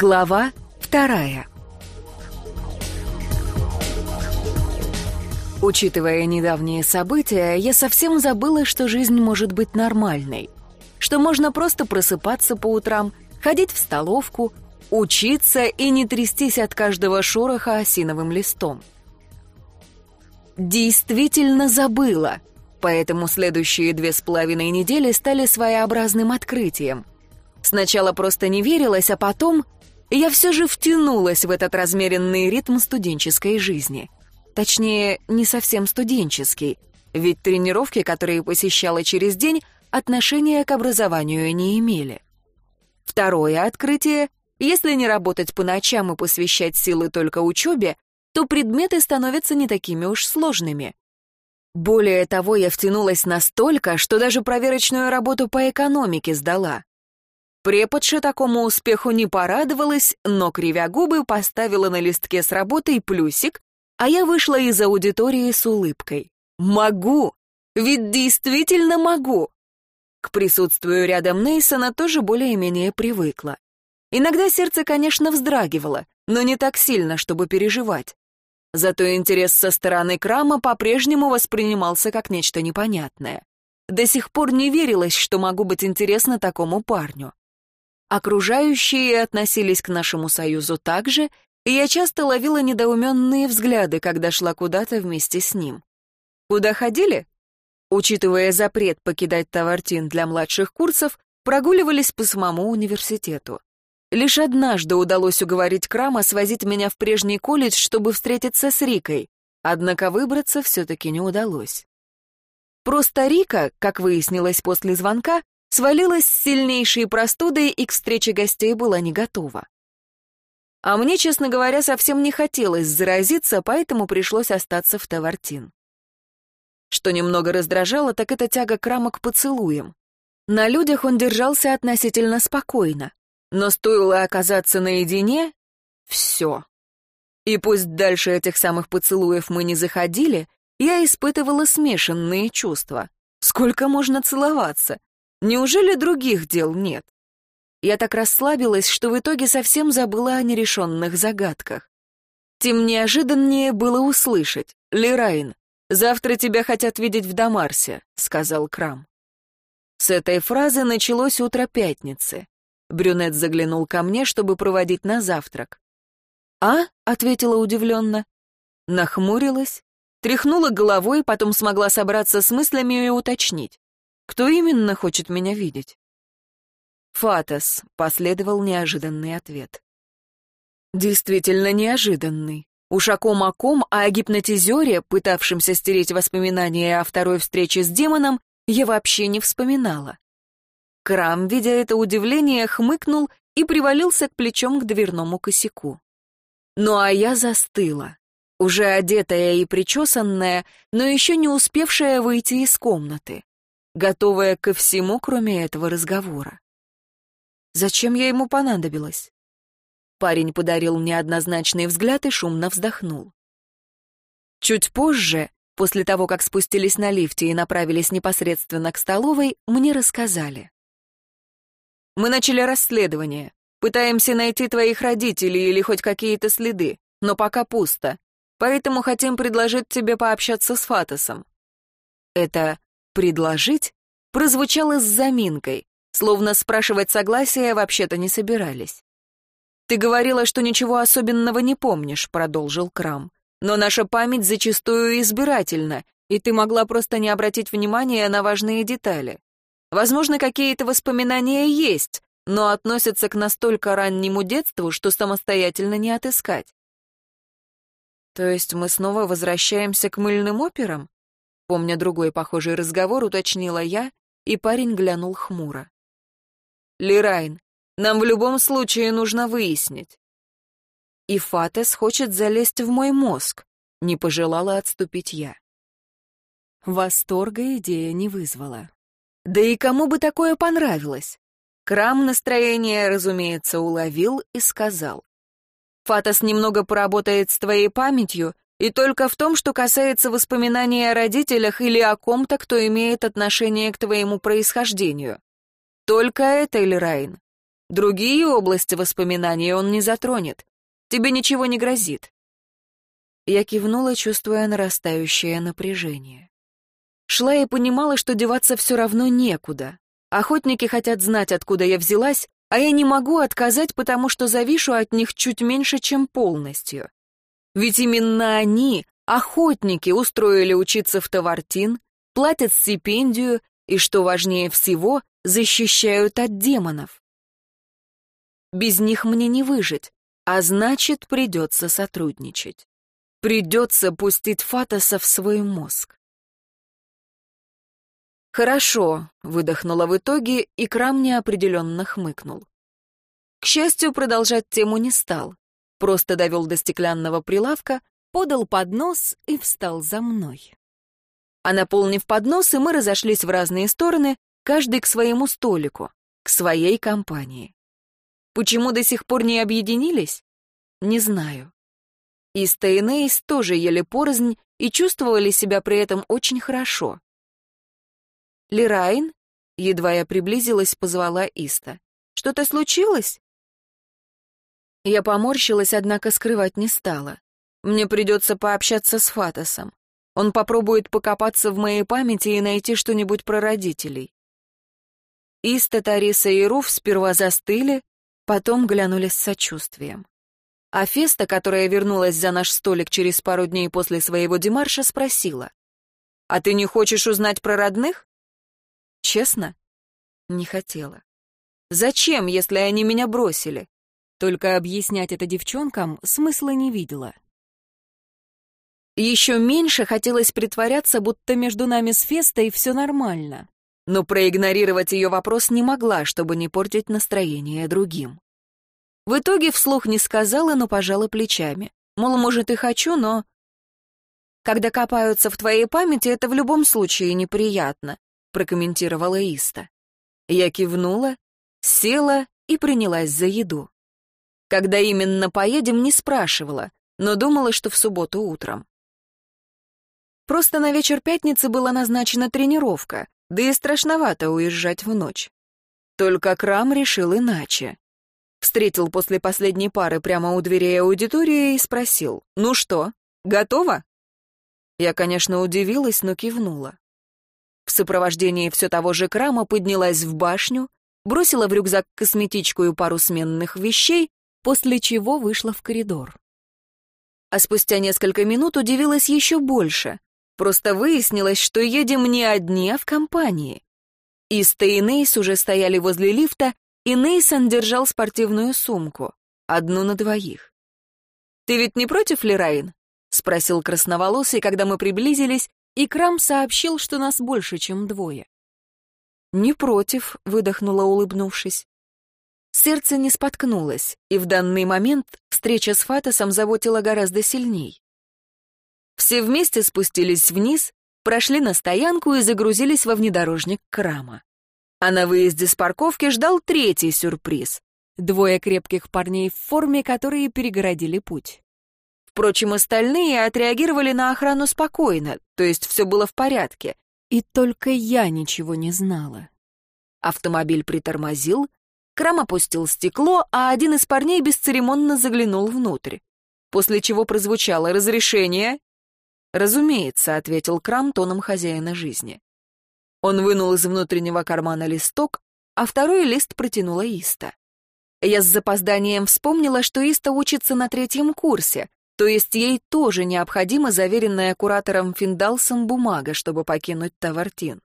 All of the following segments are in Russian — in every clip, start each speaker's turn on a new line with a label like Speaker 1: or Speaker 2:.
Speaker 1: Глава вторая. Учитывая недавние события, я совсем забыла, что жизнь может быть нормальной. Что можно просто просыпаться по утрам, ходить в столовку, учиться и не трястись от каждого шороха осиновым листом. Действительно забыла, поэтому следующие две с половиной недели стали своеобразным открытием. Сначала просто не верилось, а потом я все же втянулась в этот размеренный ритм студенческой жизни. Точнее, не совсем студенческий, ведь тренировки, которые посещала через день, отношения к образованию не имели. Второе открытие — если не работать по ночам и посвящать силы только учебе, то предметы становятся не такими уж сложными. Более того, я втянулась настолько, что даже проверочную работу по экономике сдала. Преподша такому успеху не порадовалась, но, кривя губы, поставила на листке с работой плюсик, а я вышла из аудитории с улыбкой. «Могу! Ведь действительно могу!» К присутствию рядом Нейсона тоже более-менее привыкла. Иногда сердце, конечно, вздрагивало, но не так сильно, чтобы переживать. Зато интерес со стороны Крама по-прежнему воспринимался как нечто непонятное. До сих пор не верилось, что могу быть интересна такому парню. Окружающие относились к нашему союзу так же, и я часто ловила недоуменные взгляды, когда шла куда-то вместе с ним. Куда ходили? Учитывая запрет покидать Тавартин для младших курсов, прогуливались по самому университету. Лишь однажды удалось уговорить Крама свозить меня в прежний колледж, чтобы встретиться с Рикой, однако выбраться все-таки не удалось. Просто Рика, как выяснилось после звонка, свалилась с сильнейшей простудой и к встрече гостей была не готова. А мне, честно говоря, совсем не хотелось заразиться, поэтому пришлось остаться в Тавартин. Что немного раздражало, так это тяга к поцелуям. На людях он держался относительно спокойно, но стоило оказаться наедине — все. И пусть дальше этих самых поцелуев мы не заходили, я испытывала смешанные чувства. Сколько можно целоваться? Неужели других дел нет? Я так расслабилась, что в итоге совсем забыла о нерешенных загадках. Тем неожиданнее было услышать. «Лерайн, завтра тебя хотят видеть в Дамарсе», — сказал Крам. С этой фразы началось утро пятницы. Брюнет заглянул ко мне, чтобы проводить на завтрак. «А?» — ответила удивленно. Нахмурилась, тряхнула головой, потом смогла собраться с мыслями и уточнить. Кто именно хочет меня видеть? Фатас, последовал неожиданный ответ. Действительно неожиданный. Уж о ком о ком, а о гипнотизере, пытавшемся стереть воспоминания о второй встрече с демоном, я вообще не вспоминала. Крам, видя это удивление, хмыкнул и привалился к плечом к дверному косяку. Ну а я застыла, уже одетая и причесанная, но еще не успевшая выйти из комнаты готовая ко всему, кроме этого разговора. Зачем я ему понадобилась? Парень подарил мне однозначный взгляд и шумно вздохнул. Чуть позже, после того, как спустились на лифте и направились непосредственно к столовой, мне рассказали. «Мы начали расследование. Пытаемся найти твоих родителей или хоть какие-то следы, но пока пусто. Поэтому хотим предложить тебе пообщаться с Фатосом». «Это «предложить» прозвучало с заминкой, словно спрашивать согласия вообще-то не собирались. «Ты говорила, что ничего особенного не помнишь», — продолжил Крам. «Но наша память зачастую избирательна, и ты могла просто не обратить внимания на важные детали. Возможно, какие-то воспоминания есть, но относятся к настолько раннему детству, что самостоятельно не отыскать». «То есть мы снова возвращаемся к мыльным операм?» Помня другой похожий разговор, уточнила я, и парень глянул хмуро. «Лирайн, нам в любом случае нужно выяснить». «И Фатес хочет залезть в мой мозг», — не пожелала отступить я. Восторга идея не вызвала. Да и кому бы такое понравилось? Крам настроение, разумеется, уловил и сказал. «Фатос немного поработает с твоей памятью, и только в том, что касается воспоминаний о родителях или о ком-то, кто имеет отношение к твоему происхождению. Только это, Эльрайн. Другие области воспоминаний он не затронет. Тебе ничего не грозит. Я кивнула, чувствуя нарастающее напряжение. Шла и понимала, что деваться все равно некуда. Охотники хотят знать, откуда я взялась, а я не могу отказать, потому что завишу от них чуть меньше, чем полностью. Ведь именно они, охотники, устроили учиться в Тавартин, платят стипендию и, что важнее всего, защищают от демонов. Без них мне не выжить, а значит, придется сотрудничать. Придется пустить Фатоса в свой мозг. «Хорошо», — выдохнула в итоге, и Крам неопределенно хмыкнул. К счастью, продолжать тему не стал. Просто довел до стеклянного прилавка, подал поднос и встал за мной. А наполнив поднос, и мы разошлись в разные стороны, каждый к своему столику, к своей компании. Почему до сих пор не объединились? Не знаю. И Стейнейс тоже ели порознь и чувствовали себя при этом очень хорошо. «Лирайн?» — едва я приблизилась, позвала Иста. «Что-то случилось?» Я поморщилась, однако скрывать не стала. Мне придется пообщаться с Фатосом. Он попробует покопаться в моей памяти и найти что-нибудь про родителей. Иста, Тариса и Руф сперва застыли, потом глянули с сочувствием. А Феста, которая вернулась за наш столик через пару дней после своего демарша, спросила. «А ты не хочешь узнать про родных?» Честно? Не хотела. Зачем, если они меня бросили? Только объяснять это девчонкам смысла не видела. Еще меньше хотелось притворяться, будто между нами с Фестой все нормально. Но проигнорировать ее вопрос не могла, чтобы не портить настроение другим. В итоге вслух не сказала, но пожала плечами. Мол, может, и хочу, но... Когда копаются в твоей памяти, это в любом случае неприятно прокомментировала Иста. Я кивнула, села и принялась за еду. Когда именно поедем, не спрашивала, но думала, что в субботу утром. Просто на вечер пятницы была назначена тренировка, да и страшновато уезжать в ночь. Только Крам решил иначе. Встретил после последней пары прямо у дверей аудитории и спросил, «Ну что, готова?» Я, конечно, удивилась, но кивнула. В сопровождении все того же крама поднялась в башню, бросила в рюкзак косметичку и пару сменных вещей, после чего вышла в коридор. А спустя несколько минут удивилась еще больше. Просто выяснилось, что едем не одни, а в компании. Иста и Нейс уже стояли возле лифта, и Нейсон держал спортивную сумку, одну на двоих. «Ты ведь не против, Лерайн?» — спросил красноволосый, когда мы приблизились, и Крам сообщил, что нас больше, чем двое. «Не против», — выдохнула, улыбнувшись. Сердце не споткнулось, и в данный момент встреча с Фатосом заботила гораздо сильней. Все вместе спустились вниз, прошли на стоянку и загрузились во внедорожник Крама. А на выезде с парковки ждал третий сюрприз. Двое крепких парней в форме, которые перегородили путь. Впрочем, остальные отреагировали на охрану спокойно, то есть все было в порядке. И только я ничего не знала. Автомобиль притормозил, Крам опустил стекло, а один из парней бесцеремонно заглянул внутрь. После чего прозвучало «Разрешение?» «Разумеется», — ответил Крам тоном хозяина жизни. Он вынул из внутреннего кармана листок, а второй лист протянула Иста. Я с запозданием вспомнила, что Иста учится на третьем курсе, то есть ей тоже необходима заверенная куратором Финдалсом бумага, чтобы покинуть Тавартин.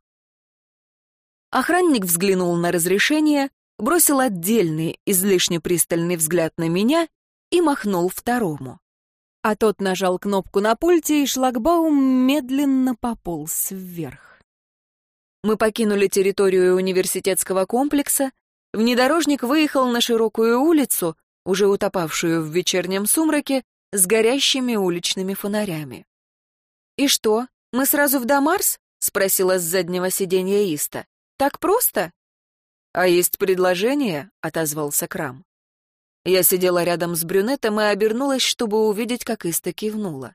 Speaker 1: Охранник взглянул на разрешение, бросил отдельный, излишне пристальный взгляд на меня и махнул второму. А тот нажал кнопку на пульте, и шлагбаум медленно пополз вверх. Мы покинули территорию университетского комплекса, внедорожник выехал на широкую улицу, уже утопавшую в вечернем сумраке, с горящими уличными фонарями. «И что, мы сразу в Дамарс?» — спросила с заднего сиденья Иста. «Так просто?» «А есть предложение?» — отозвался Крам. Я сидела рядом с брюнетом и обернулась, чтобы увидеть, как Иста кивнула.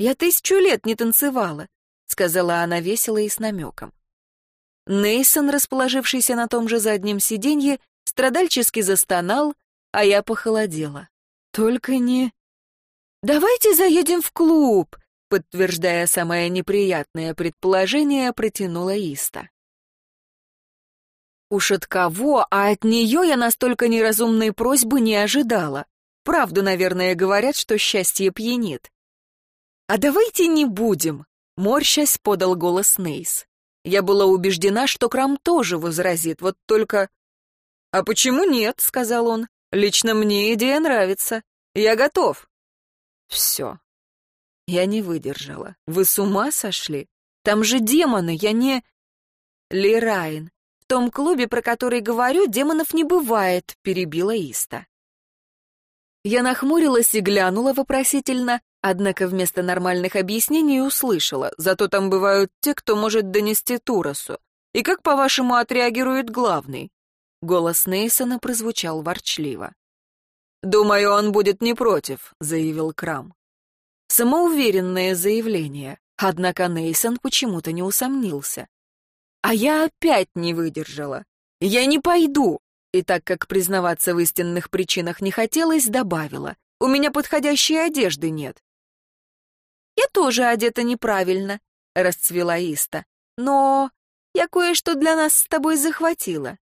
Speaker 1: «Я тысячу лет не танцевала», — сказала она весело и с намеком. Нейсон, расположившийся на том же заднем сиденье, страдальчески застонал, а я похолодела. Только не... «Давайте заедем в клуб», подтверждая самое неприятное предположение, протянула Иста. Уж от кого, а от нее я настолько неразумной просьбы не ожидала. Правду, наверное, говорят, что счастье пьянит. «А давайте не будем», — морщась подал голос Нейс. Я была убеждена, что Крам тоже возразит, вот только... «А почему нет?» — сказал он. «Лично мне идея нравится. Я готов». «Все». Я не выдержала. «Вы с ума сошли? Там же демоны, я не...» «Лирайн, в том клубе, про который говорю, демонов не бывает», — перебила Иста. Я нахмурилась и глянула вопросительно, однако вместо нормальных объяснений услышала, зато там бывают те, кто может донести Туросу. И как, по-вашему, отреагирует главный? Голос Нейсона прозвучал ворчливо. «Думаю, он будет не против», — заявил Крам. Самоуверенное заявление, однако Нейсон почему-то не усомнился. А я опять не выдержала. «Я не пойду!» И так как признаваться в истинных причинах не хотелось, добавила. «У меня подходящей одежды нет». «Я тоже одета неправильно», — расцвела Иста. «Но я кое-что для нас с тобой захватила».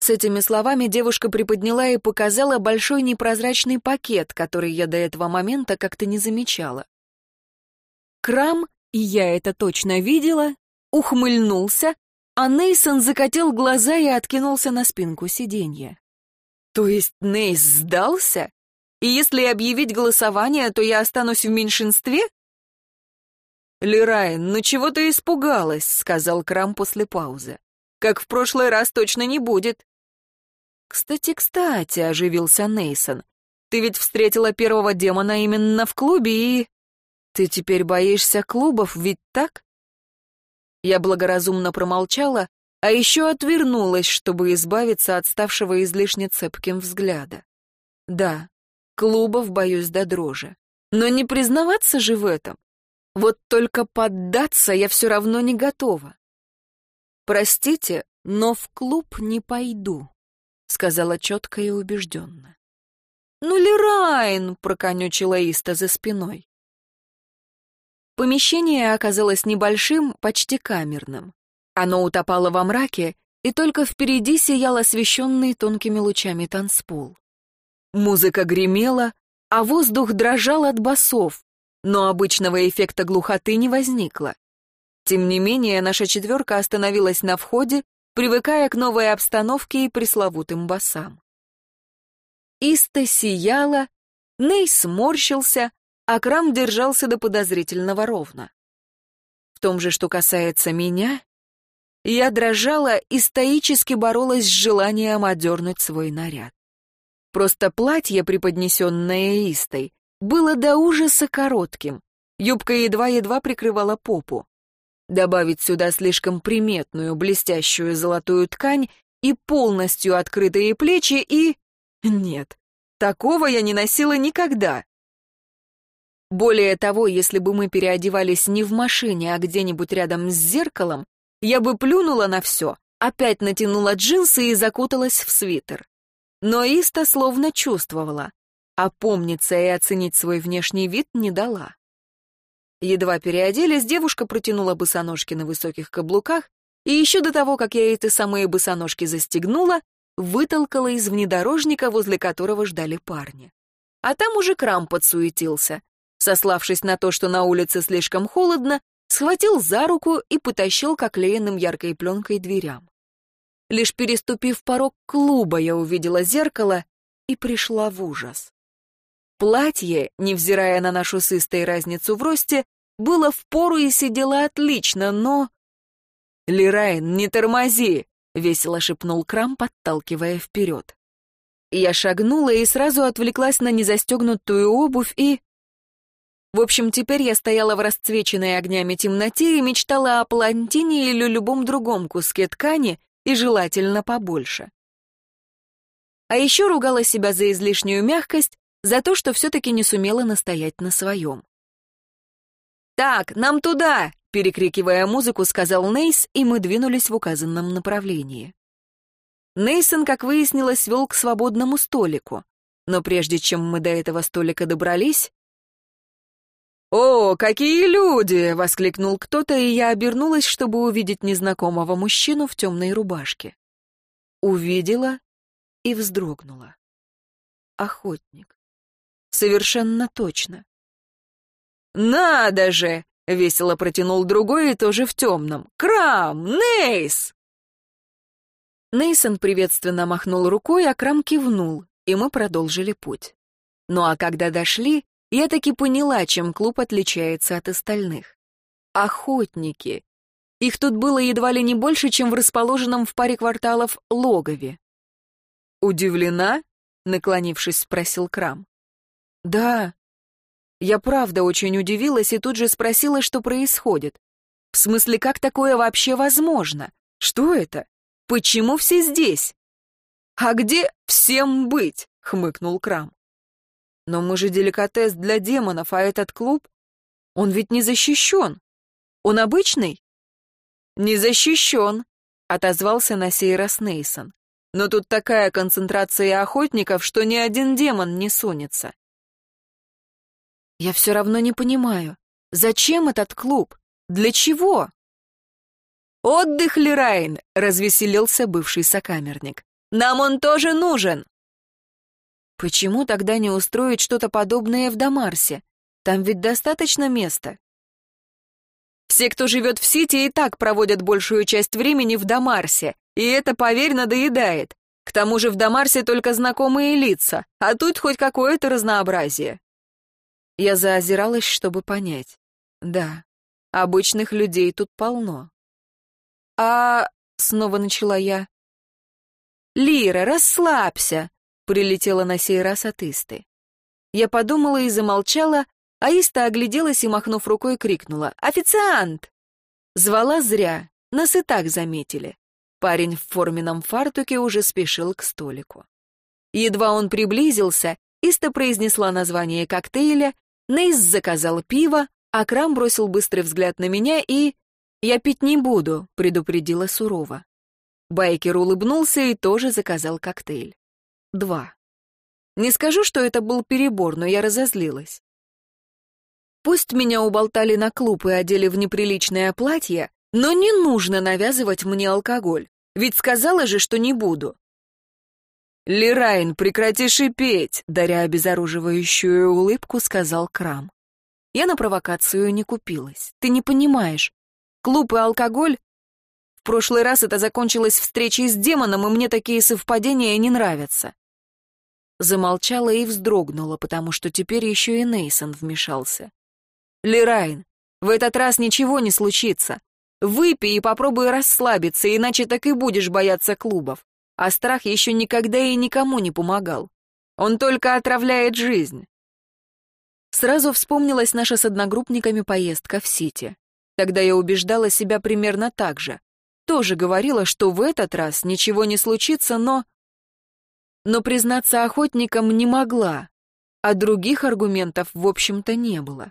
Speaker 1: С этими словами девушка приподняла и показала большой непрозрачный пакет, который я до этого момента как-то не замечала. Крам, и я это точно видела, ухмыльнулся, а Нейсон закатил глаза и откинулся на спинку сиденья. То есть Нейс сдался? И если объявить голосование, то я останусь в меньшинстве? «Лерайн, ну чего ты испугалась?» — сказал Крам после паузы. «Как в прошлый раз точно не будет. «Кстати, кстати», — оживился Нейсон, «ты ведь встретила первого демона именно в клубе и...» «Ты теперь боишься клубов, ведь так?» Я благоразумно промолчала, а еще отвернулась, чтобы избавиться от ставшего излишне цепким взгляда. Да, клубов боюсь до дрожи. Но не признаваться же в этом. Вот только поддаться я все равно не готова. Простите, но в клуб не пойду сказала четко и убежденно. «Ну, Лерайн!» — проконючила Иста за спиной. Помещение оказалось небольшим, почти камерным. Оно утопало во мраке, и только впереди сиял освещенный тонкими лучами танцпол. Музыка гремела, а воздух дрожал от басов, но обычного эффекта глухоты не возникло. Тем не менее, наша четверка остановилась на входе, привыкая к новой обстановке и пресловутым басам. Иста сияла, Ней сморщился, а Крам держался до подозрительного ровно. В том же, что касается меня, я дрожала и стоически боролась с желанием одернуть свой наряд. Просто платье, преподнесенное Истой, было до ужаса коротким, юбка едва-едва прикрывала попу добавить сюда слишком приметную блестящую золотую ткань и полностью открытые плечи и... Нет, такого я не носила никогда. Более того, если бы мы переодевались не в машине, а где-нибудь рядом с зеркалом, я бы плюнула на все, опять натянула джинсы и закуталась в свитер. Но Иста словно чувствовала, а помниться и оценить свой внешний вид не дала. Едва переоделись, девушка протянула босоножки на высоких каблуках, и еще до того, как я эти самые босоножки застегнула, вытолкала из внедорожника, возле которого ждали парни. А там уже крам подсуетился. Сославшись на то, что на улице слишком холодно, схватил за руку и потащил к оклеенным яркой пленкой дверям. Лишь переступив порог клуба, я увидела зеркало и пришла в ужас. Платье, невзирая на нашу с разницу в росте, было в пору и сидело отлично, но... «Лирайн, не тормози!» — весело шепнул Крам, подталкивая вперед. Я шагнула и сразу отвлеклась на незастегнутую обувь и... В общем, теперь я стояла в расцвеченной огнями темноте и мечтала о палантине или любом другом куске ткани, и желательно побольше. А еще ругала себя за излишнюю мягкость, за то, что все-таки не сумела настоять на своем. «Так, нам туда!» — перекрикивая музыку, сказал Нейс, и мы двинулись в указанном направлении. Нейсон, как выяснилось, вел к свободному столику. Но прежде чем мы до этого столика добрались... «О, какие люди!» — воскликнул кто-то, и я обернулась, чтобы увидеть незнакомого мужчину в темной рубашке. Увидела и вздрогнула. Охотник. Совершенно точно. «Надо же!» — весело протянул другой и тоже в темном. «Крам! Нейс!» Нейсон приветственно махнул рукой, а Крам кивнул, и мы продолжили путь. Ну а когда дошли, я таки поняла, чем клуб отличается от остальных. Охотники. Их тут было едва ли не больше, чем в расположенном в паре кварталов логове. «Удивлена?» — наклонившись, спросил Крам. «Да», я правда очень удивилась и тут же спросила, что происходит. В смысле, как такое вообще возможно? Что это? Почему все здесь? А где всем быть? хмыкнул Крам. Но мы же деликатес для демонов, а этот клуб, он ведь не защищен. Он обычный? Не защищен, отозвался на сей раз Нейсон. Но тут такая концентрация охотников, что ни один демон не сунется. Я все равно не понимаю, зачем этот клуб? Для чего? «Отдых, Лерайн!» — развеселился бывший сокамерник. «Нам он тоже нужен!» Почему тогда не устроить что-то подобное в Дамарсе? Там ведь достаточно места. Все, кто живет в Сити, и так проводят большую часть времени в Дамарсе, и это, поверь, надоедает. К тому же в Дамарсе только знакомые лица, а тут хоть какое-то разнообразие. Я заозиралась, чтобы понять. Да, обычных людей тут полно. «А...» — снова начала я. «Лира, расслабься!» — прилетела на сей раз от Исты. Я подумала и замолчала, а Иста огляделась и, махнув рукой, крикнула «Официант!» Звала зря, нас и так заметили. Парень в форменном фартуке уже спешил к столику. Едва он приблизился, Иста произнесла название коктейля Нейс заказал пиво, а Крам бросил быстрый взгляд на меня и... «Я пить не буду», — предупредила сурово. Байкер улыбнулся и тоже заказал коктейль. Два. Не скажу, что это был перебор, но я разозлилась. Пусть меня уболтали на клуб и одели в неприличное платье, но не нужно навязывать мне алкоголь, ведь сказала же, что не буду. «Лирайн, прекрати шипеть!» — даря обезоруживающую улыбку, сказал Крам. Я на провокацию не купилась. Ты не понимаешь. Клуб и алкоголь... Прошлый раз это закончилось встречей с демоном, и мне такие совпадения не нравятся. Замолчала и вздрогнула, потому что теперь еще и Нейсон вмешался. «Лирайн, в этот раз ничего не случится. Выпей и попробуй расслабиться, иначе так и будешь бояться клубов а страх еще никогда и никому не помогал. Он только отравляет жизнь. Сразу вспомнилась наша с одногруппниками поездка в Сити. Тогда я убеждала себя примерно так же. Тоже говорила, что в этот раз ничего не случится, но... Но признаться охотникам не могла, а других аргументов, в общем-то, не было.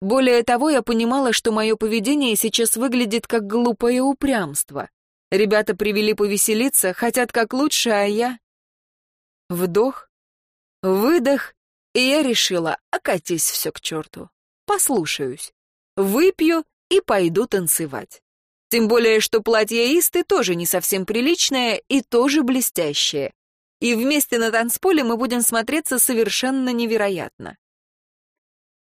Speaker 1: Более того, я понимала, что мое поведение сейчас выглядит как глупое упрямство. Ребята привели повеселиться, хотят как лучше, а я... Вдох, выдох, и я решила, окатись все к черту. Послушаюсь. Выпью и пойду танцевать. Тем более, что платье Исты тоже не совсем приличное и тоже блестящее. И вместе на танцполе мы будем смотреться совершенно невероятно.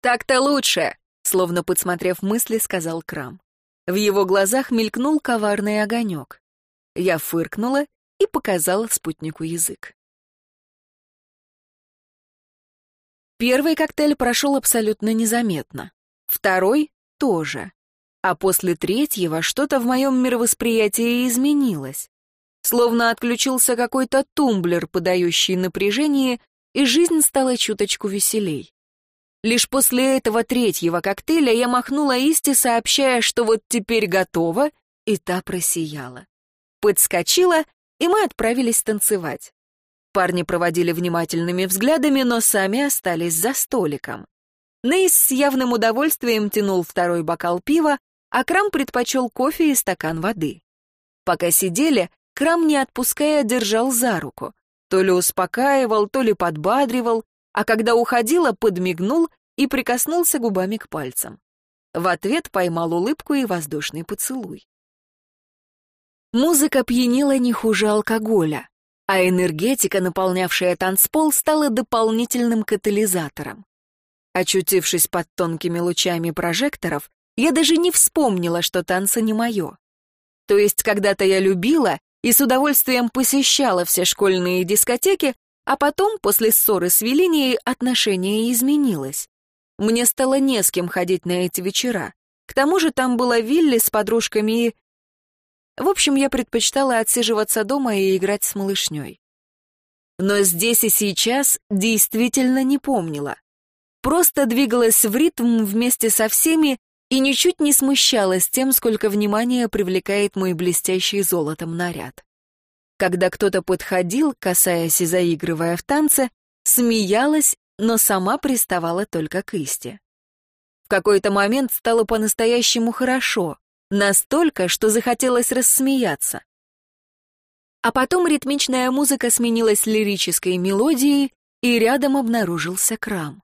Speaker 1: «Так-то лучше», — словно подсмотрев мысли, сказал Крам. В его глазах мелькнул коварный огонек. Я фыркнула и показала спутнику язык. Первый коктейль прошел абсолютно незаметно. Второй — тоже. А после третьего что-то в моем мировосприятии изменилось. Словно отключился какой-то тумблер, подающий напряжение, и жизнь стала чуточку веселей. Лишь после этого третьего коктейля я махнула Исти, сообщая, что вот теперь готова, и та просияла. Подскочила, и мы отправились танцевать. Парни проводили внимательными взглядами, но сами остались за столиком. Нейс с явным удовольствием тянул второй бокал пива, а Крам предпочел кофе и стакан воды. Пока сидели, Крам, не отпуская, держал за руку. То ли успокаивал, то ли подбадривал, а когда уходила, подмигнул и прикоснулся губами к пальцам. В ответ поймал улыбку и воздушный поцелуй. Музыка пьянила не хуже алкоголя, а энергетика, наполнявшая танцпол, стала дополнительным катализатором. Очутившись под тонкими лучами прожекторов, я даже не вспомнила, что танцы не мое. То есть когда-то я любила и с удовольствием посещала все школьные дискотеки, а потом, после ссоры с Велинией, отношение изменилось. Мне стало не с кем ходить на эти вечера. К тому же там была Вилли с подружками и... В общем, я предпочитала отсиживаться дома и играть с малышней. Но здесь и сейчас действительно не помнила. Просто двигалась в ритм вместе со всеми и ничуть не смущалась тем, сколько внимания привлекает мой блестящий золотом наряд. Когда кто-то подходил, касаясь и заигрывая в танце, смеялась, но сама приставала только к Исте. В какой-то момент стало по-настоящему хорошо, Настолько, что захотелось рассмеяться. А потом ритмичная музыка сменилась лирической мелодией, и рядом обнаружился крам.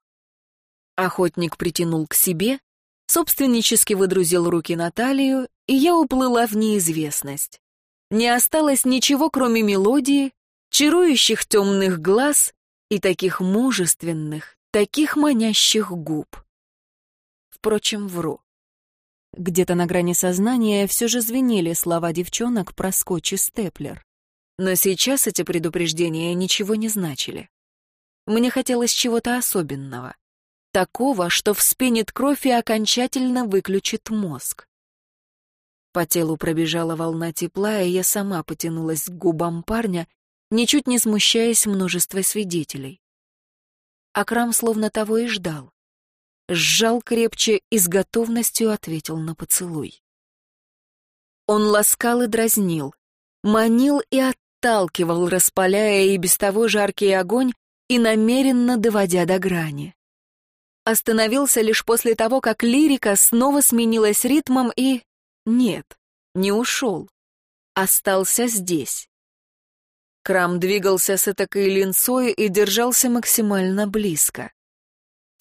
Speaker 1: Охотник притянул к себе, собственнически выдрузил руки на талию, и я уплыла в неизвестность. Не осталось ничего, кроме мелодии, чарующих темных глаз и таких мужественных, таких манящих губ. Впрочем, вру. Где-то на грани сознания все же звенели слова девчонок про скотч и степлер. Но сейчас эти предупреждения ничего не значили. Мне хотелось чего-то особенного. Такого, что вспенит кровь и окончательно выключит мозг. По телу пробежала волна тепла, и я сама потянулась к губам парня, ничуть не смущаясь множества свидетелей. Акрам словно того и ждал сжал крепче и с готовностью ответил на поцелуй. Он ласкал и дразнил, манил и отталкивал, распаляя и без того жаркий огонь и намеренно доводя до грани. Остановился лишь после того, как лирика снова сменилась ритмом и... Нет, не ушел. Остался здесь. Крам двигался с этакой линцой и держался максимально близко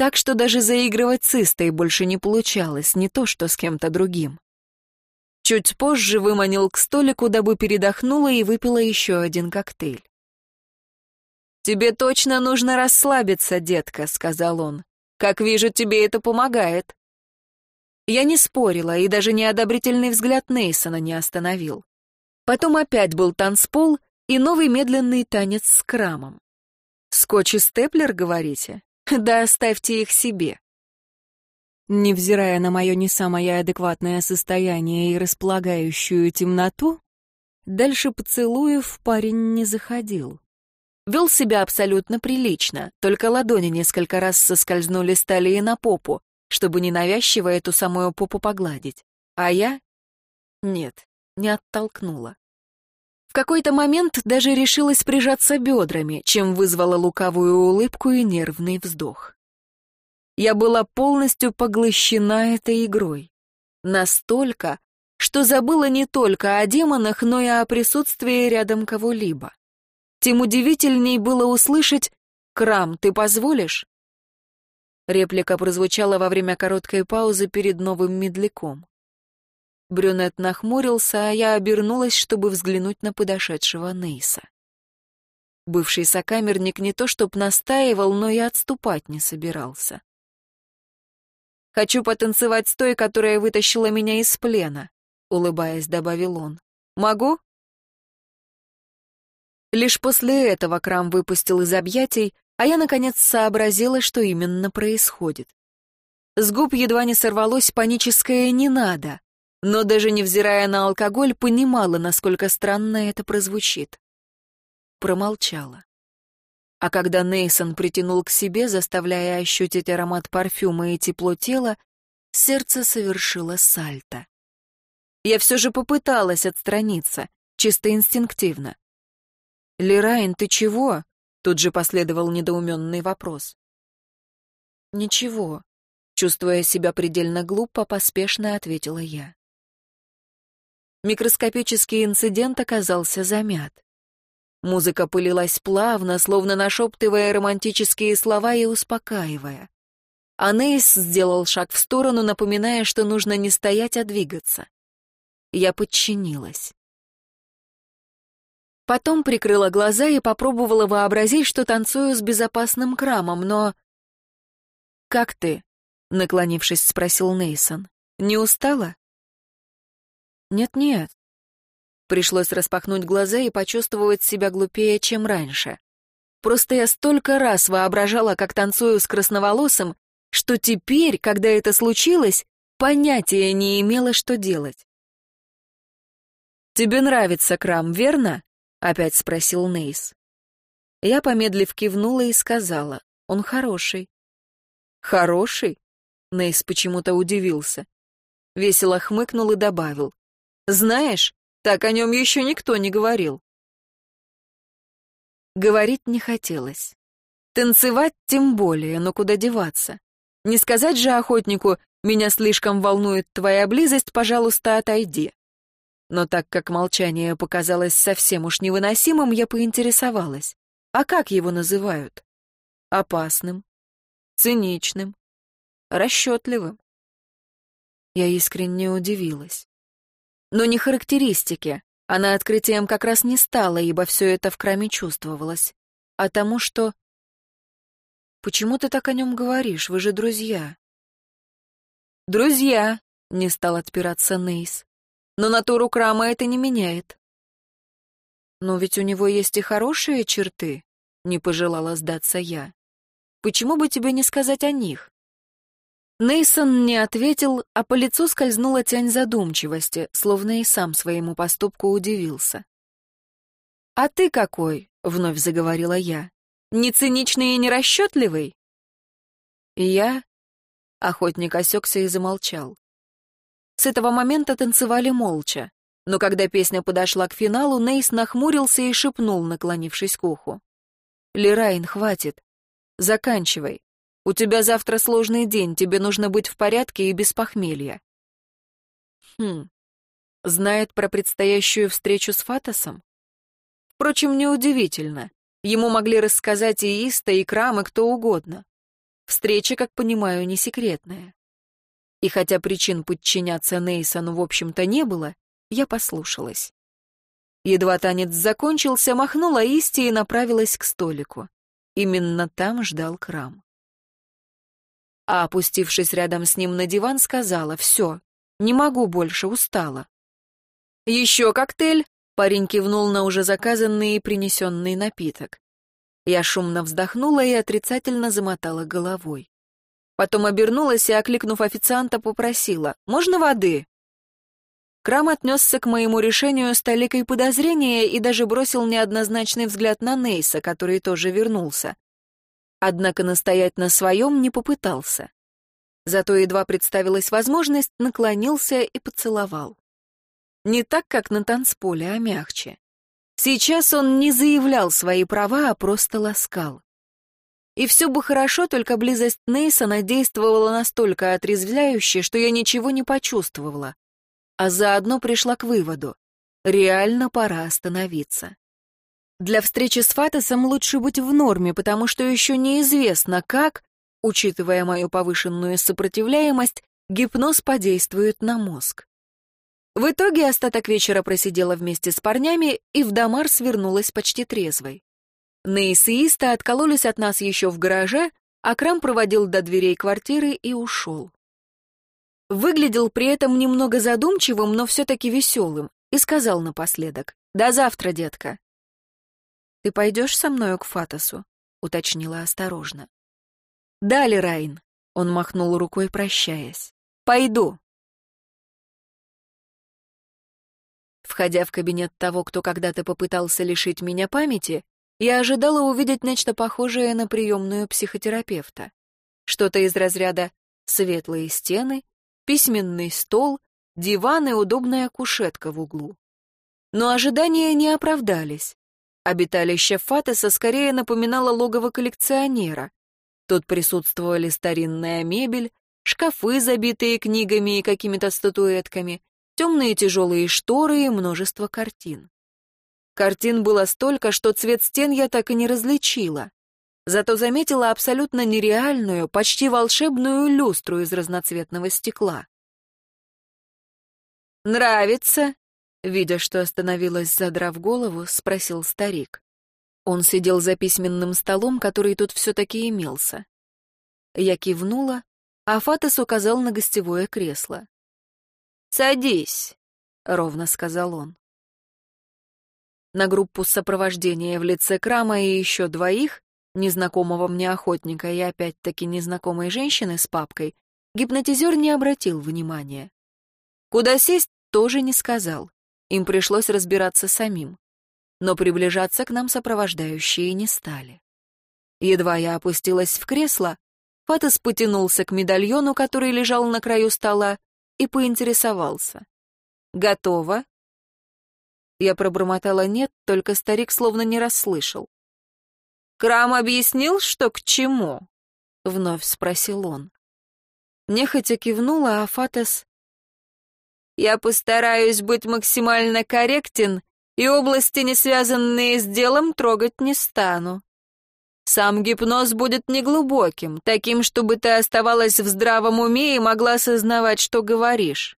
Speaker 1: так что даже заигрывать с Истой больше не получалось, не то что с кем-то другим. Чуть позже выманил к столику, дабы передохнула и выпила еще один коктейль. «Тебе точно нужно расслабиться, детка», — сказал он. «Как вижу, тебе это помогает». Я не спорила, и даже неодобрительный взгляд Нейсона не остановил. Потом опять был танцпол и новый медленный танец с крамом. «Скотч и степлер, говорите? Да оставьте их себе. Невзирая на мое не самое адекватное состояние и располагающую темноту, дальше поцелуев парень не заходил. Вел себя абсолютно прилично, только ладони несколько раз соскользнули с талии на попу, чтобы ненавязчиво эту самую попу погладить. А я? Нет, не оттолкнула. В какой-то момент даже решилась прижаться бедрами, чем вызвала лукавую улыбку и нервный вздох. Я была полностью поглощена этой игрой. Настолько, что забыла не только о демонах, но и о присутствии рядом кого-либо. Тем удивительней было услышать «Крам, ты позволишь?» Реплика прозвучала во время короткой паузы перед новым медляком. Брюнет нахмурился, а я обернулась, чтобы взглянуть на подошедшего Нейса. Бывший сокамерник не то чтоб настаивал, но и отступать не собирался. «Хочу потанцевать с той, которая вытащила меня из плена», — улыбаясь, добавил он. «Могу?» Лишь после этого Крам выпустил из объятий, а я, наконец, сообразила, что именно происходит. С губ едва не сорвалось паническое «не надо», но даже невзирая на алкоголь, понимала, насколько странно это прозвучит. Промолчала. А когда Нейсон притянул к себе, заставляя ощутить аромат парфюма и тепло тела, сердце совершило сальто. Я все же попыталась отстраниться, чисто инстинктивно. «Лерайн, ты чего?» — тут же последовал недоуменный вопрос. «Ничего», — чувствуя себя предельно глупо, поспешно ответила я. Микроскопический инцидент оказался замят. Музыка пылилась плавно, словно нашептывая романтические слова и успокаивая. Анейс сделал шаг в сторону, напоминая, что нужно не стоять, а двигаться. Я подчинилась. Потом прикрыла глаза и попробовала вообразить, что танцую с безопасным крамом, но... «Как ты?» — наклонившись, спросил Нейсон. «Не устала?» «Нет-нет». Пришлось распахнуть глаза и почувствовать себя глупее, чем раньше. Просто я столько раз воображала, как танцую с красноволосым, что теперь, когда это случилось, понятия не имела, что делать. «Тебе нравится крам, верно?» — опять спросил Нейс. Я, помедлив, кивнула и сказала, «Он хороший». «Хороший?» — Нейс почему-то удивился. Весело хмыкнул и добавил, «Знаешь, так о нем еще никто не говорил». Говорить не хотелось. Танцевать тем более, но куда деваться. Не сказать же охотнику, меня слишком волнует твоя близость, пожалуйста, отойди. Но так как молчание показалось совсем уж невыносимым, я поинтересовалась. А как его называют? Опасным, циничным, расчетливым. Я искренне удивилась. Но не характеристики. Она открытием как раз не стала, ибо все это в краме чувствовалось. А тому, что Почему ты так о нем говоришь? Вы же друзья». «Друзья», — не стал отпираться Нейс. «Но натуру Крама это не меняет». «Но ведь у него есть и хорошие черты», — не пожелала сдаться я. «Почему бы тебе не сказать о них?» Нейсон не ответил, а по лицу скользнула тень задумчивости, словно и сам своему поступку удивился. «А ты какой?» — вновь заговорила я. Не циничный и не расчетливый?» «Я...» — охотник осекся и замолчал. С этого момента танцевали молча, но когда песня подошла к финалу, Нейс нахмурился и шепнул, наклонившись к уху. «Лерайн, хватит. Заканчивай. У тебя завтра сложный день, тебе нужно быть в порядке и без похмелья». «Хм... Знает про предстоящую встречу с Фатосом?» Впрочем, неудивительно. Ему могли рассказать и Иста, и Крам, и кто угодно. Встреча, как понимаю, не секретная. И хотя причин подчиняться Нейсону, в общем-то, не было, я послушалась. Едва танец закончился, махнула Исти и направилась к столику. Именно там ждал Крам. А опустившись рядом с ним на диван, сказала «Все, не могу больше, устала». «Еще коктейль?» Парень кивнул на уже заказанный и принесенный напиток. Я шумно вздохнула и отрицательно замотала головой. Потом обернулась и, окликнув официанта, попросила «Можно воды?» Крам отнесся к моему решению с толикой подозрения и даже бросил неоднозначный взгляд на Нейса, который тоже вернулся. Однако настоять на своем не попытался. Зато едва представилась возможность, наклонился и поцеловал. Не так, как на танцполе, а мягче. Сейчас он не заявлял свои права, а просто ласкал. И все бы хорошо, только близость Нейсона действовала настолько отрезвляюще, что я ничего не почувствовала. А заодно пришла к выводу. Реально пора остановиться. Для встречи с Фатосом лучше быть в норме, потому что еще неизвестно, как, учитывая мою повышенную сопротивляемость, гипноз подействует на мозг. В итоге остаток вечера просидела вместе с парнями и в Дамар свернулась почти трезвой. Иста откололись от нас еще в гараже, а Крам проводил до дверей квартиры и ушел. Выглядел при этом немного задумчивым, но все-таки веселым, и сказал напоследок, «До завтра, детка». «Ты пойдешь со мною к Фатосу?» — уточнила осторожно. «Да, Райн», — он махнул рукой, прощаясь. «Пойду». Входя в кабинет того, кто когда-то попытался лишить меня памяти, я ожидала увидеть нечто похожее на приемную психотерапевта. Что-то из разряда светлые стены, письменный стол, диван и удобная кушетка в углу. Но ожидания не оправдались. Обиталище Фатеса скорее напоминало логово коллекционера. Тут присутствовали старинная мебель, шкафы, забитые книгами и какими-то статуэтками, темные тяжелые шторы и множество картин. Картин было столько, что цвет стен я так и не различила. Зато заметила абсолютно нереальную, почти волшебную люстру из разноцветного стекла. «Нравится?» Видя, что остановилась, задрав голову, спросил старик. Он сидел за письменным столом, который тут все-таки имелся. Я кивнула, а Фатес указал на гостевое кресло. «Садись», — ровно сказал он. На группу сопровождения в лице Крама и еще двоих, незнакомого мне охотника и опять-таки незнакомой женщины с папкой, гипнотизер не обратил внимания. Куда сесть, тоже не сказал. Им пришлось разбираться самим. Но приближаться к нам сопровождающие не стали. Едва я опустилась в кресло, Фатас потянулся к медальону, который лежал на краю стола, и поинтересовался. «Готово?» Я пробормотала «нет», только старик словно не расслышал. «Крам объяснил, что к чему?» — вновь спросил он. Нехотя кивнула, а Фатес... «Я постараюсь быть максимально корректен и области, не связанные с делом, трогать не стану. Сам гипноз будет неглубоким, таким, чтобы ты оставалась в здравом уме и могла сознавать, что говоришь.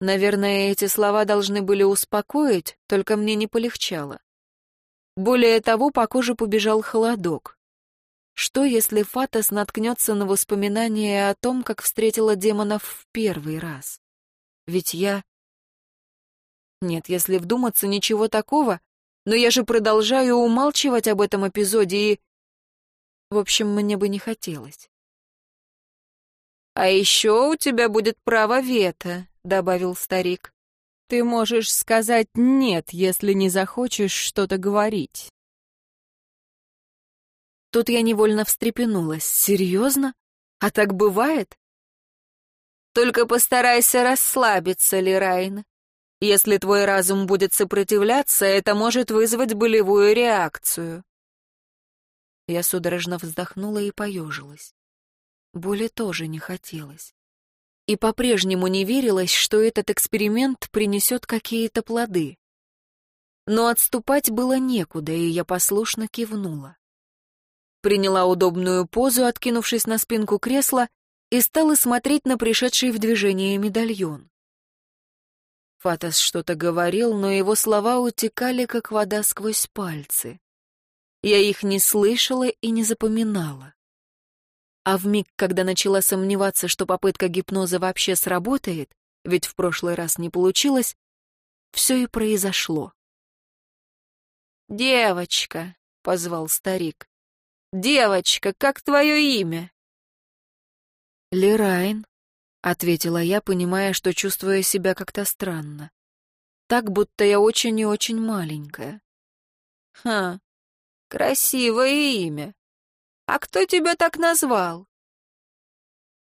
Speaker 1: Наверное, эти слова должны были успокоить, только мне не полегчало. Более того, по коже побежал холодок. Что, если Фатас наткнется на воспоминания о том, как встретила демонов в первый раз? Ведь я... Нет, если вдуматься, ничего такого, но я же продолжаю умалчивать об этом эпизоде и... В общем, мне бы не хотелось. «А еще у тебя будет право вето», — добавил старик. «Ты можешь сказать «нет», если не захочешь что-то говорить». Тут я невольно встрепенулась. «Серьезно? А так бывает?» «Только постарайся расслабиться, Лирайн. Если твой разум будет сопротивляться, это может вызвать болевую реакцию. Я судорожно вздохнула и поежилась. Боли тоже не хотелось. И по-прежнему не верилось, что этот эксперимент принесет какие-то плоды. Но отступать было некуда, и я послушно кивнула. Приняла удобную позу, откинувшись на спинку кресла, и стала смотреть на пришедший в движение медальон. Фатас что-то говорил, но его слова утекали, как вода сквозь пальцы. Я их не слышала и не запоминала. А в миг, когда начала сомневаться, что попытка гипноза вообще сработает, ведь в прошлый раз не получилось, все и произошло. «Девочка», — позвал старик, — «девочка, как твое имя?» «Лерайн», — ответила я, понимая, что чувствую себя как-то странно. Так, будто я очень и очень маленькая. «Ха, красивое имя. А кто тебя так назвал?»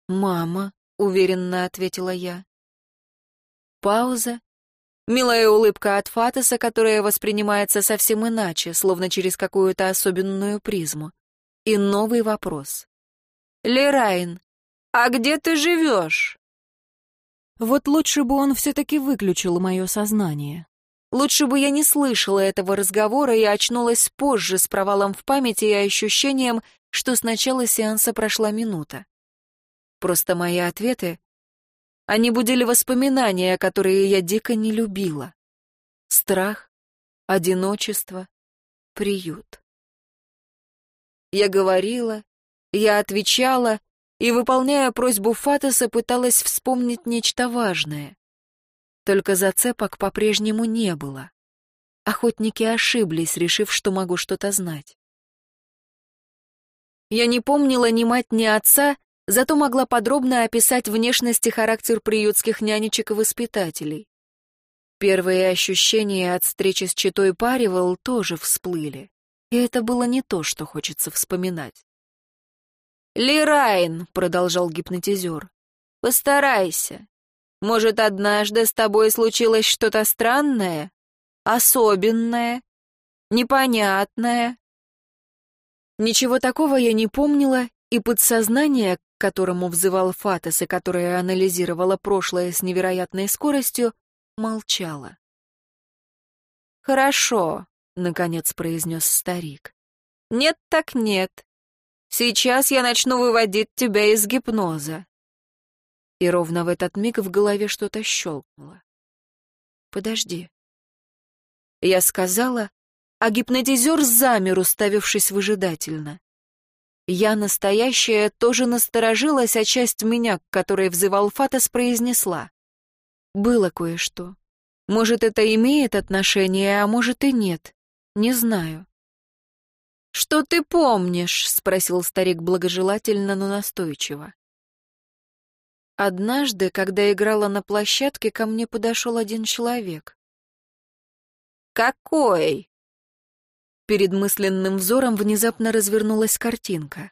Speaker 1: «Мама», — уверенно ответила я. Пауза. Милая улыбка от Фатеса, которая воспринимается совсем иначе, словно через какую-то особенную призму. И новый вопрос. «Лерайн, «А где ты живешь?» Вот лучше бы он все-таки выключил мое сознание. Лучше бы я не слышала этого разговора и очнулась позже с провалом в памяти и ощущением, что с начала сеанса прошла минута. Просто мои ответы, они будили воспоминания, которые я дико не любила. Страх, одиночество, приют. Я говорила, я отвечала, и, выполняя просьбу Фатеса, пыталась вспомнить нечто важное. Только зацепок по-прежнему не было. Охотники ошиблись, решив, что могу что-то знать. Я не помнила ни мать, ни отца, зато могла подробно описать внешность и характер приютских нянечек и воспитателей. Первые ощущения от встречи с читой Паривал тоже всплыли, и это было не то, что хочется вспоминать. «Лирайн», — продолжал гипнотизер, — «постарайся. Может, однажды с тобой случилось что-то странное, особенное, непонятное?» Ничего такого я не помнила, и подсознание, которому взывал Фатес и которая анализировала прошлое с невероятной скоростью, молчала. «Хорошо», — наконец произнес старик. «Нет так нет. Сейчас я начну выводить тебя из гипноза». И ровно в этот миг в голове что-то щелкнуло. «Подожди». Я сказала, а гипнотизер замер, уставившись выжидательно. Я настоящая тоже насторожилась, а часть меня, к которой взывал Фатас, произнесла. Было кое-что. Может, это имеет отношение, а может и нет. Не знаю. «Что ты помнишь?» — спросил старик благожелательно, но настойчиво. Однажды, когда играла на площадке, ко мне подошел один человек. «Какой?» Перед мысленным взором внезапно развернулась картинка.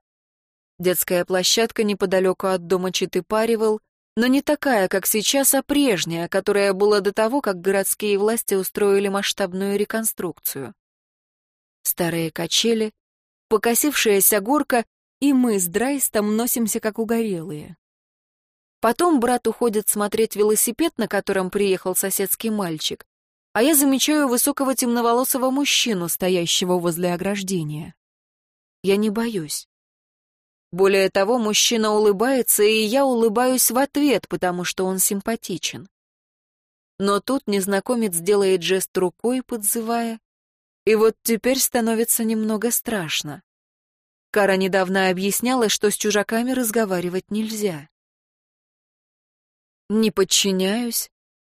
Speaker 1: Детская площадка неподалеку от дома Читы Паривал, но не такая, как сейчас, а прежняя, которая была до того, как городские власти устроили масштабную реконструкцию. Старые качели, покосившаяся горка, и мы с Драйстом носимся как угорелые. Потом брат уходит смотреть велосипед, на котором приехал соседский мальчик, а я замечаю высокого темноволосого мужчину, стоящего возле ограждения. Я не боюсь. Более того, мужчина улыбается, и я улыбаюсь в ответ, потому что он симпатичен. Но тут незнакомец делает жест рукой, подзывая, и вот теперь становится немного страшно. Кара недавно объясняла, что с чужаками разговаривать нельзя. Не подчиняюсь,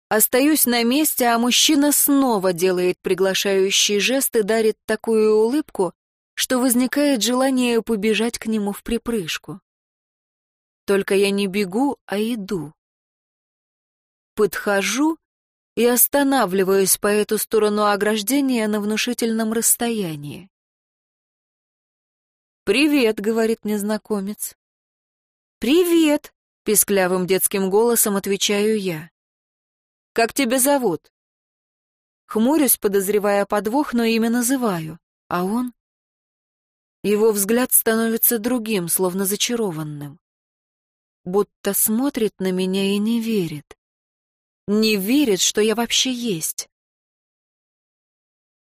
Speaker 1: остаюсь на месте, а мужчина снова делает приглашающий жест и дарит такую улыбку, что возникает желание побежать к нему в припрыжку. Только я не бегу, а иду. Подхожу и останавливаюсь по эту сторону ограждения на внушительном расстоянии. «Привет», — говорит незнакомец. «Привет», — писклявым детским голосом отвечаю я. «Как тебя зовут?» Хмурюсь, подозревая подвох, но имя называю, а он его взгляд становится другим, словно зачарованным. Будто смотрит на меня и не верит. Не верит, что я вообще есть.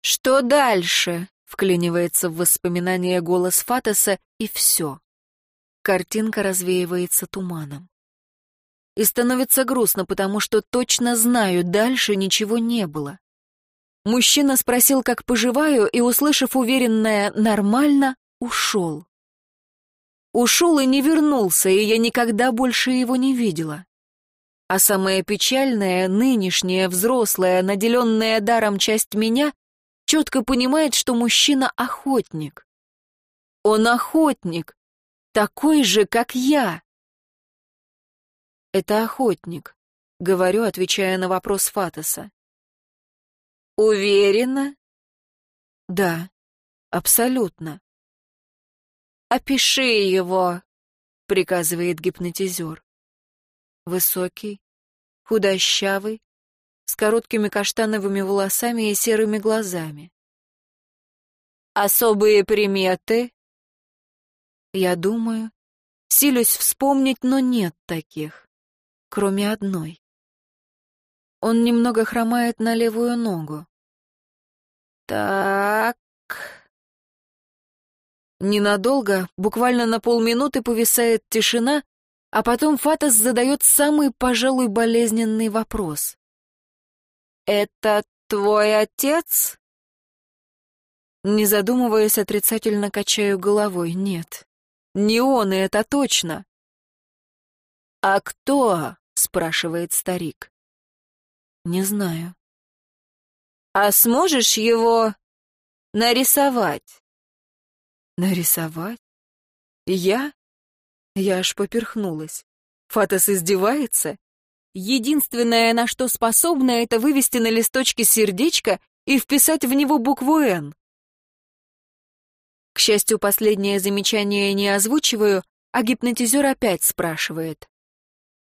Speaker 1: «Что дальше?» — вклинивается в воспоминания голос Фатоса, и все. Картинка развеивается туманом. И становится грустно, потому что точно знаю, дальше ничего не было. Мужчина спросил, как поживаю, и, услышав уверенное «нормально», ушел. Ушел и не вернулся, и я никогда больше его не видела. А самое печальное, нынешняя, взрослая, наделенная даром часть меня, четко понимает, что мужчина — охотник. Он охотник, такой же, как я. Это охотник, говорю, отвечая на вопрос Фатоса. Уверена? Да, абсолютно. «Опиши его», — приказывает гипнотизер. Высокий, худощавый, с короткими каштановыми волосами и серыми глазами. «Особые приметы?» Я думаю, силюсь вспомнить, но нет таких, кроме одной. Он немного хромает на левую ногу. «Так...» Ненадолго, буквально на полминуты повисает тишина, а потом Фатас задает самый, пожалуй, болезненный вопрос. «Это твой отец?» Не задумываясь, отрицательно качаю головой. «Нет, не он, и это точно». «А кто?» — спрашивает старик. «Не знаю». «А сможешь его нарисовать?» Нарисовать? Я? Я аж поперхнулась. Фатас издевается? Единственное, на что способна, это вывести на листочке сердечко и вписать в него букву «Н». К счастью, последнее замечание не озвучиваю, а гипнотизер опять спрашивает.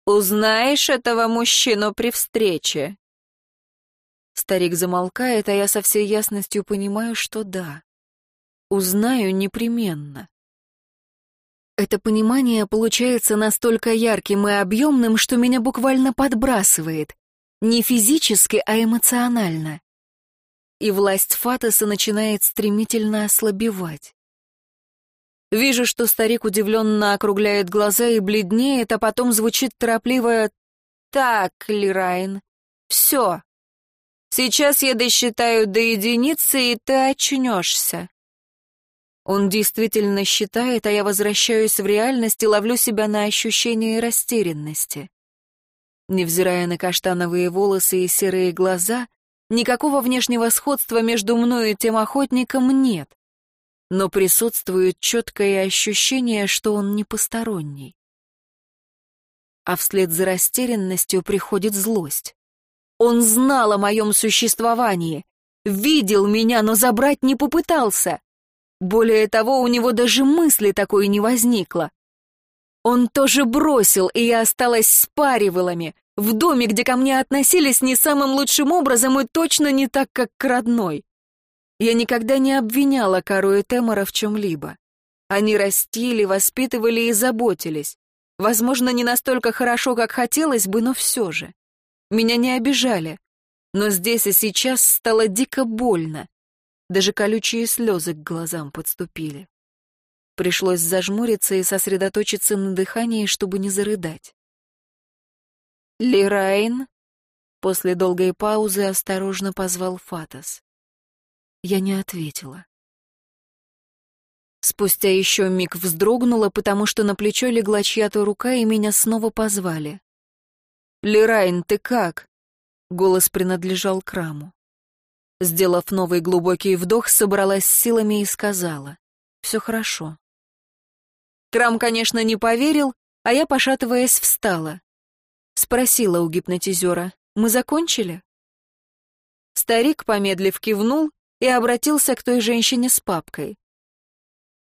Speaker 1: «Узнаешь этого мужчину при встрече?» Старик замолкает, а я со всей ясностью понимаю, что да. Узнаю непременно. Это понимание получается настолько ярким и объемным, что меня буквально подбрасывает. Не физически, а эмоционально. И власть Фатоса начинает стремительно ослабевать. Вижу, что старик удивленно округляет глаза и бледнеет, а потом звучит торопливо «Так, Лирайн, все. Сейчас я досчитаю до единицы, и ты очнешься». Он действительно считает, а я возвращаюсь в реальность и ловлю себя на ощущение растерянности. Невзирая на каштановые волосы и серые глаза, никакого внешнего сходства между мной и тем охотником нет. Но присутствует четкое ощущение, что он не посторонний. А вслед за растерянностью приходит злость. Он знал о моем существовании, видел меня, но забрать не попытался. Более того, у него даже мысли такой не возникло. Он тоже бросил, и я осталась с паривалами, в доме, где ко мне относились не самым лучшим образом и точно не так, как к родной. Я никогда не обвиняла Кару и Темора в чем-либо. Они растили, воспитывали и заботились. Возможно, не настолько хорошо, как хотелось бы, но все же. Меня не обижали. Но здесь и сейчас стало дико больно. Даже колючие слезы к глазам подступили. Пришлось зажмуриться и сосредоточиться на дыхании, чтобы не зарыдать. «Лирайн?» После долгой паузы осторожно позвал Фатас. Я не ответила. Спустя еще миг вздрогнула, потому что на плечо легла чья-то рука, и меня снова позвали. «Лирайн, ты как?» Голос принадлежал Краму. Сделав новый глубокий вдох, собралась с силами и сказала. «Все хорошо». Крам, конечно, не поверил, а я, пошатываясь, встала. Спросила у гипнотизера, «Мы закончили?» Старик, помедлив, кивнул и обратился к той женщине с папкой.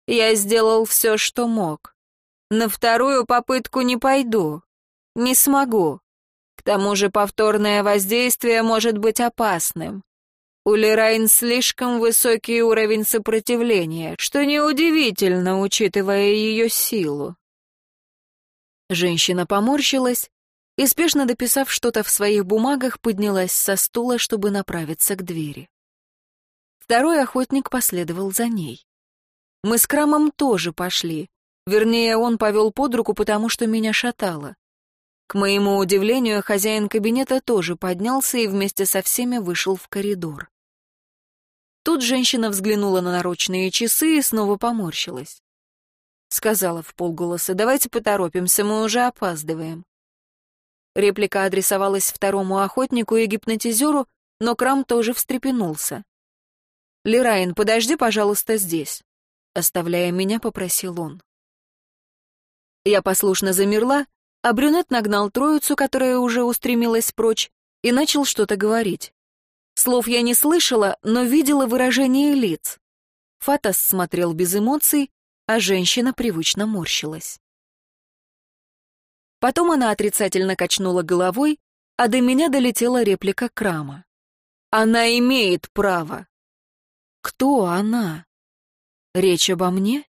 Speaker 1: «Я сделал все, что мог. На вторую попытку не пойду. Не смогу. К тому же повторное воздействие может быть опасным. У Лерайн слишком высокий уровень сопротивления, что неудивительно, учитывая ее силу. Женщина поморщилась и, спешно дописав что-то в своих бумагах, поднялась со стула, чтобы направиться к двери. Второй охотник последовал за ней. Мы с Крамом тоже пошли. Вернее, он повел под руку, потому что меня шатало. К моему удивлению, хозяин кабинета тоже поднялся и вместе со всеми вышел в коридор. Тут женщина взглянула на наручные часы и снова поморщилась. Сказала в полголоса, давайте поторопимся, мы уже опаздываем. Реплика адресовалась второму охотнику и гипнотизеру, но Крам тоже встрепенулся. «Лерайн, подожди, пожалуйста, здесь», — оставляя меня, попросил он. Я послушно замерла, а брюнет нагнал троицу, которая уже устремилась прочь, и начал что-то говорить. Слов я не слышала, но видела выражение лиц. Фатас смотрел без эмоций, а женщина привычно морщилась. Потом она отрицательно качнула головой, а до меня долетела реплика Крама. «Она имеет право». «Кто она?» «Речь обо мне?»